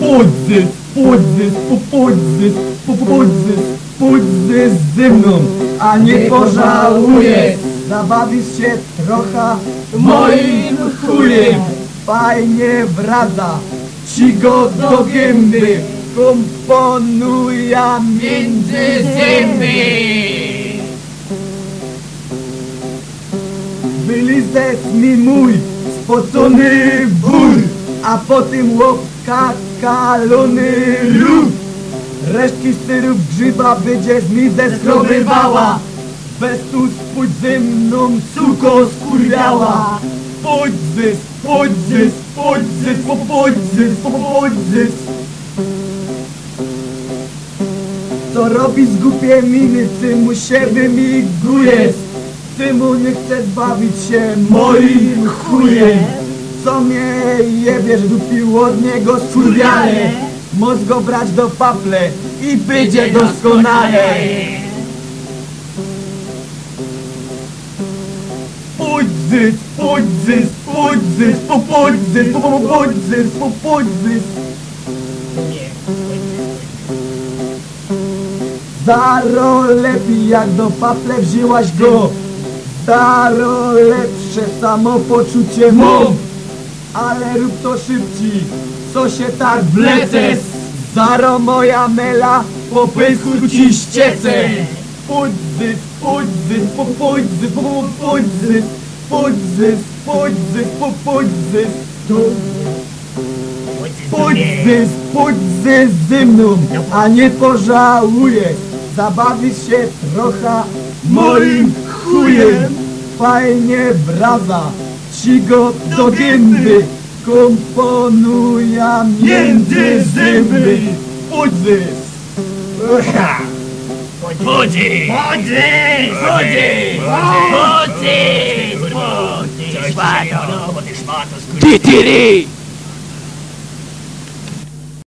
Podzys, podzys, podzys, podzys, podzys ze mną, a nie pożałujesz. Zabawisz się trochę moim chujem. Fajnie wraca ci go do gęby, komponuję między zęby. Wylizec mi mój spocony ból, a potem łopka kalony lód. Resztki syrów grzyba będzie z mi zeskrobywała. Bez tu spójrz ze mną, suko skurwiała. Podzys, podzys, podzys, po podzys, po podzys. Co robi z głupie miny, ty mu się wymigujesz Ty mu nie chcesz bawić się moim chujem. Co mnie jebiesz, dupił od niego skurwiale. Moc go brać do paple i będzie doskonale. Podzys, podzys, podzys, po podzys, po po- podzys, po Zaro lepiej jak do paple wzięłaś go Zaro lepsze samopoczucie mam Ale rób to szybciej, co się tak wleces Zaro moja mela, po pysku ci ściece. Podzys, podzys, po podzys, po po- podzys Podzys, podzys, po Podzys, podzys ze mną, a nie pożałujesz. Zabawisz się trochę moim chujem Fajnie braza, ci go do gęby Komponuję między zęby Podzys Chodzi! Chodzi! Chodzi! Chodzi! Chodzi! Szmato! Ty, ty,